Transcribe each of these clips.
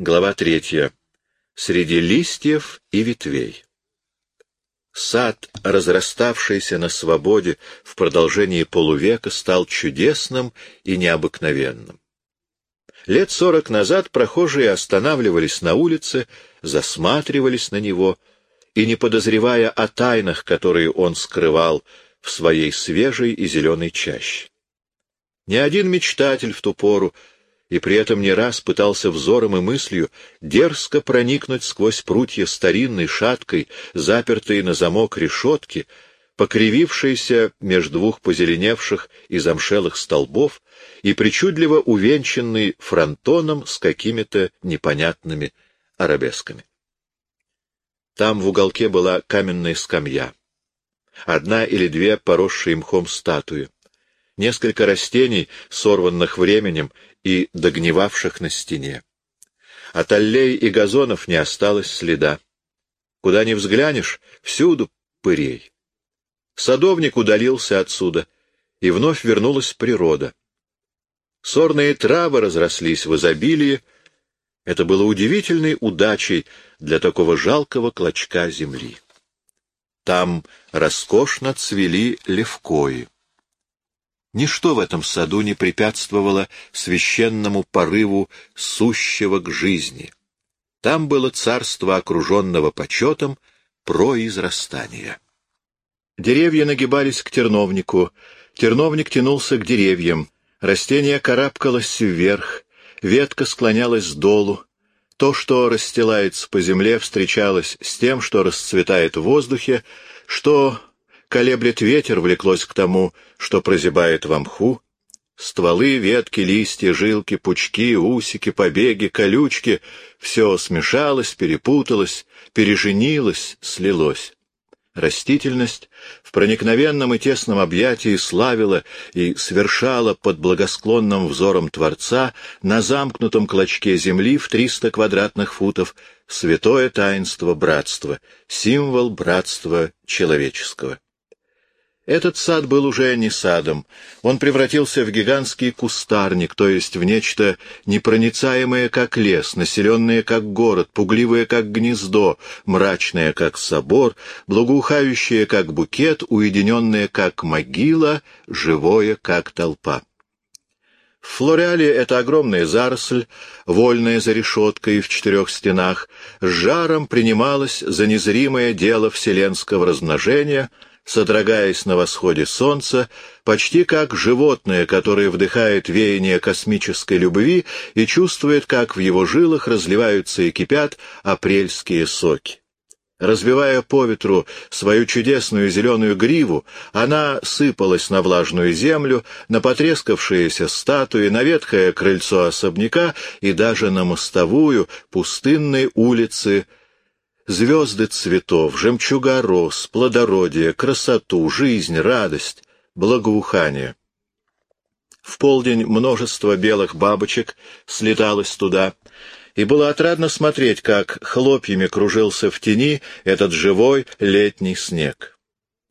Глава третья. Среди листьев и ветвей. Сад, разраставшийся на свободе в продолжении полувека, стал чудесным и необыкновенным. Лет сорок назад прохожие останавливались на улице, засматривались на него и, не подозревая о тайнах, которые он скрывал в своей свежей и зеленой чаще. Ни один мечтатель в ту пору и при этом не раз пытался взором и мыслью дерзко проникнуть сквозь прутья старинной шаткой, запертой на замок решетки, покривившейся между двух позеленевших и замшелых столбов и причудливо увенчанный фронтоном с какими-то непонятными арабесками. Там в уголке была каменная скамья, одна или две поросшие мхом статуи, несколько растений, сорванных временем и догнивавших на стене. От аллей и газонов не осталось следа. Куда ни взглянешь, всюду пырей. Садовник удалился отсюда, и вновь вернулась природа. Сорные травы разрослись в изобилии. Это было удивительной удачей для такого жалкого клочка земли. Там роскошно цвели левкои. Ничто в этом саду не препятствовало священному порыву сущего к жизни. Там было царство, окруженного почетом, произрастания. Деревья нагибались к терновнику, терновник тянулся к деревьям, растение карабкалось вверх, ветка склонялась долу, то, что расстилается по земле, встречалось с тем, что расцветает в воздухе, что колеблет ветер, влеклось к тому, что прозябает во мху. Стволы, ветки, листья, жилки, пучки, усики, побеги, колючки — все смешалось, перепуталось, переженилось, слилось. Растительность в проникновенном и тесном объятии славила и совершала под благосклонным взором Творца на замкнутом клочке земли в триста квадратных футов святое таинство братства, символ братства человеческого. Этот сад был уже не садом. Он превратился в гигантский кустарник, то есть в нечто непроницаемое, как лес, населенное, как город, пугливое, как гнездо, мрачное, как собор, благоухающее, как букет, уединенное, как могила, живое, как толпа. В Флореале это огромная заросль, вольная за решеткой в четырех стенах, с жаром принималась за незримое дело вселенского размножения — содрогаясь на восходе солнца, почти как животное, которое вдыхает веяние космической любви и чувствует, как в его жилах разливаются и кипят апрельские соки. Разбивая по ветру свою чудесную зеленую гриву, она сыпалась на влажную землю, на потрескавшиеся статуи, на ветхое крыльцо особняка и даже на мостовую пустынной улицы звезды цветов, жемчуга роз, плодородие, красоту, жизнь, радость, благоухание. В полдень множество белых бабочек слеталось туда, и было отрадно смотреть, как хлопьями кружился в тени этот живой летний снег.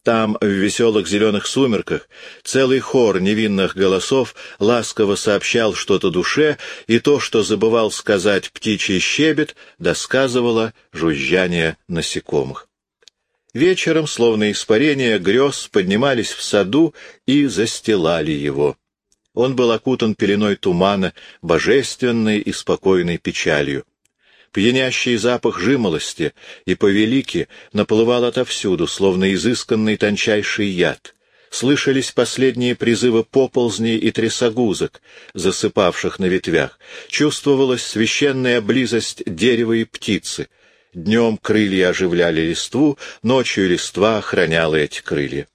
Там, в веселых зеленых сумерках, целый хор невинных голосов ласково сообщал что-то душе, и то, что забывал сказать птичий щебет, досказывало жужжание насекомых. Вечером, словно испарения грез, поднимались в саду и застилали его. Он был окутан пеленой тумана, божественной и спокойной печалью. Пьянящий запах жимолости и повелики наплывал отовсюду, словно изысканный тончайший яд. Слышались последние призывы поползней и трясогузок, засыпавших на ветвях. Чувствовалась священная близость дерева и птицы. Днем крылья оживляли листву, ночью листва охраняла эти крылья.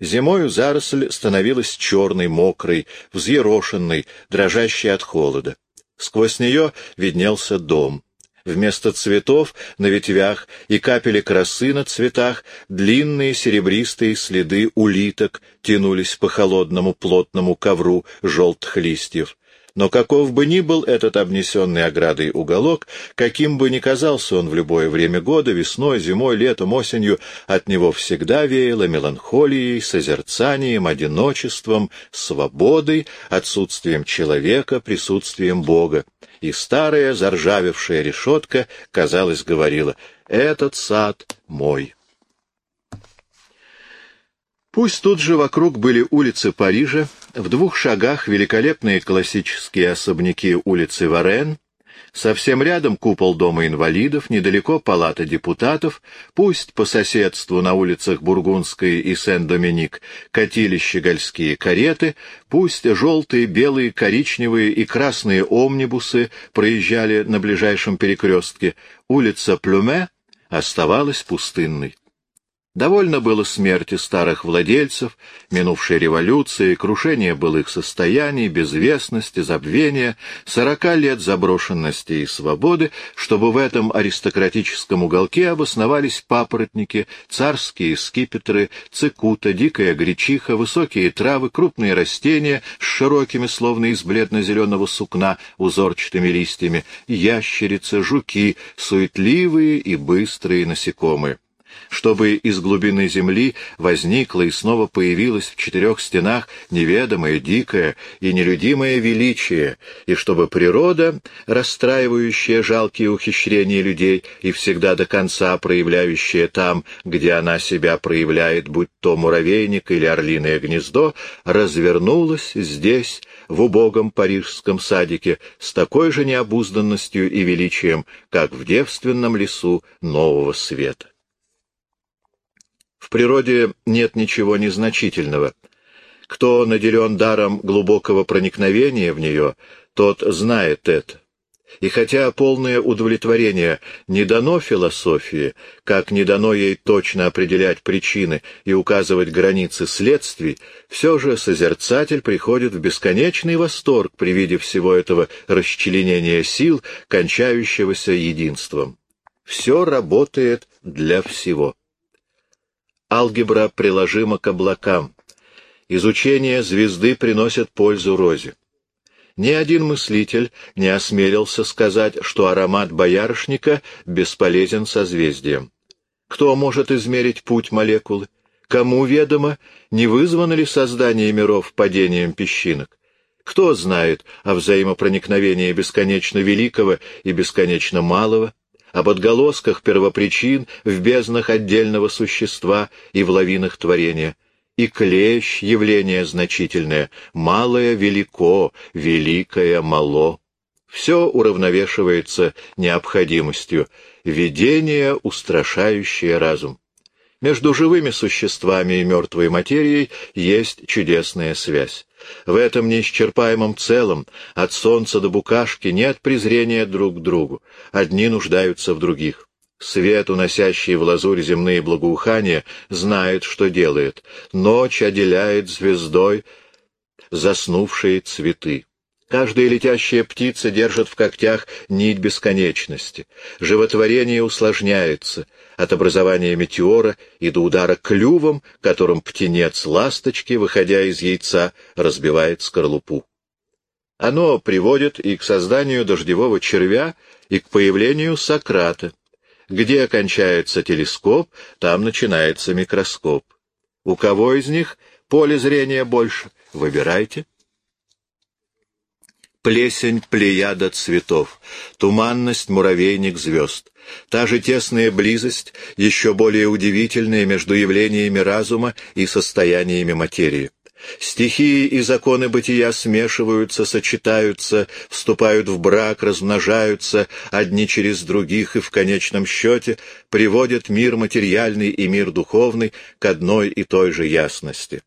Зимою заросль становилась черной, мокрой, взъерошенной, дрожащей от холода. Сквозь нее виднелся дом. Вместо цветов на ветвях и капели красы на цветах длинные серебристые следы улиток тянулись по холодному плотному ковру желтых листьев. Но каков бы ни был этот обнесенный оградой уголок, каким бы ни казался он в любое время года, весной, зимой, летом, осенью, от него всегда веяло меланхолией, созерцанием, одиночеством, свободой, отсутствием человека, присутствием Бога. И старая заржавевшая решетка, казалось, говорила «Этот сад мой». Пусть тут же вокруг были улицы Парижа, в двух шагах великолепные классические особняки улицы Варен, совсем рядом купол Дома инвалидов, недалеко палата депутатов, пусть по соседству на улицах Бургундской и Сен-Доминик катили щегольские кареты, пусть желтые, белые, коричневые и красные омнибусы проезжали на ближайшем перекрестке, улица Плюме оставалась пустынной. Довольно было смерти старых владельцев, минувшей революции, крушения былых состояний, безвестности, забвения, сорока лет заброшенности и свободы, чтобы в этом аристократическом уголке обосновались папоротники, царские скипетры, цикута, дикая гречиха, высокие травы, крупные растения с широкими, словно из бледно-зеленого сукна, узорчатыми листьями, ящерицы, жуки, суетливые и быстрые насекомые чтобы из глубины земли возникло и снова появилось в четырех стенах неведомое, дикое и нелюдимое величие, и чтобы природа, расстраивающая жалкие ухищрения людей и всегда до конца проявляющая там, где она себя проявляет, будь то муравейник или орлиное гнездо, развернулась здесь, в убогом парижском садике, с такой же необузданностью и величием, как в девственном лесу нового света. В природе нет ничего незначительного. Кто наделен даром глубокого проникновения в нее, тот знает это. И хотя полное удовлетворение не дано философии, как не дано ей точно определять причины и указывать границы следствий, все же созерцатель приходит в бесконечный восторг при виде всего этого расчленения сил, кончающегося единством. Все работает для всего. Алгебра приложима к облакам. Изучение звезды приносит пользу розе. Ни один мыслитель не осмелился сказать, что аромат боярышника бесполезен созвездием. Кто может измерить путь молекулы? Кому ведомо, не вызвано ли создание миров падением песчинок? Кто знает о взаимопроникновении бесконечно великого и бесконечно малого? Об отголосках первопричин в безднах отдельного существа и в лавинах творения. И клещ — явление значительное, малое — велико, великое — мало. Все уравновешивается необходимостью, видение, устрашающее разум. Между живыми существами и мертвой материей есть чудесная связь. В этом неисчерпаемом целом, от солнца до букашки, нет презрения друг к другу. Одни нуждаются в других. Свет, уносящий в лазурь земные благоухания, знает, что делает. Ночь отделяет звездой заснувшие цветы. Каждая летящая птица держит в когтях нить бесконечности. Животворение усложняется от образования метеора и до удара клювом, которым птенец ласточки, выходя из яйца, разбивает скорлупу. Оно приводит и к созданию дождевого червя, и к появлению Сократа. Где кончается телескоп, там начинается микроскоп. У кого из них поле зрения больше? Выбирайте плесень плеяда цветов, туманность муравейник звезд. Та же тесная близость, еще более удивительная между явлениями разума и состояниями материи. Стихии и законы бытия смешиваются, сочетаются, вступают в брак, размножаются одни через других и в конечном счете приводят мир материальный и мир духовный к одной и той же ясности.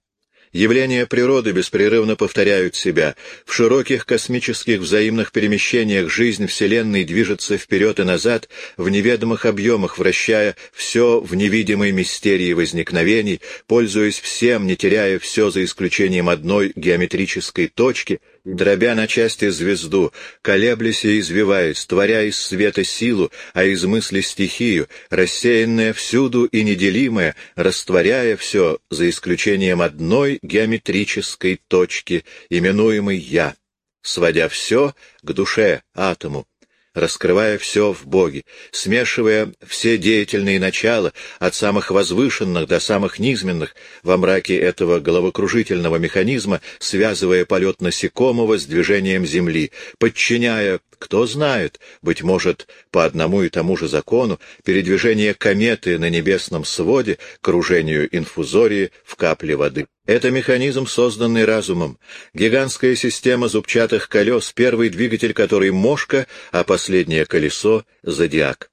Явления природы беспрерывно повторяют себя. В широких космических взаимных перемещениях жизнь Вселенной движется вперед и назад в неведомых объемах, вращая все в невидимой мистерии возникновений, пользуясь всем, не теряя все за исключением одной геометрической точки — дробя на части звезду, колеблясь и извиваясь, творя из света силу, а из мысли стихию, рассеянная всюду и неделимая, растворяя все, за исключением одной геометрической точки, именуемой «я». сводя все к душе, атому, раскрывая все в Боге, смешивая все деятельные начала, от самых возвышенных до самых низменных, во мраке этого головокружительного механизма, связывая полет насекомого с движением Земли, подчиняя, кто знает, быть может, по одному и тому же закону, передвижение кометы на небесном своде, кружению инфузории в капле воды. Это механизм, созданный разумом, гигантская система зубчатых колес, первый двигатель который — мошка, а последнее колесо — зодиак.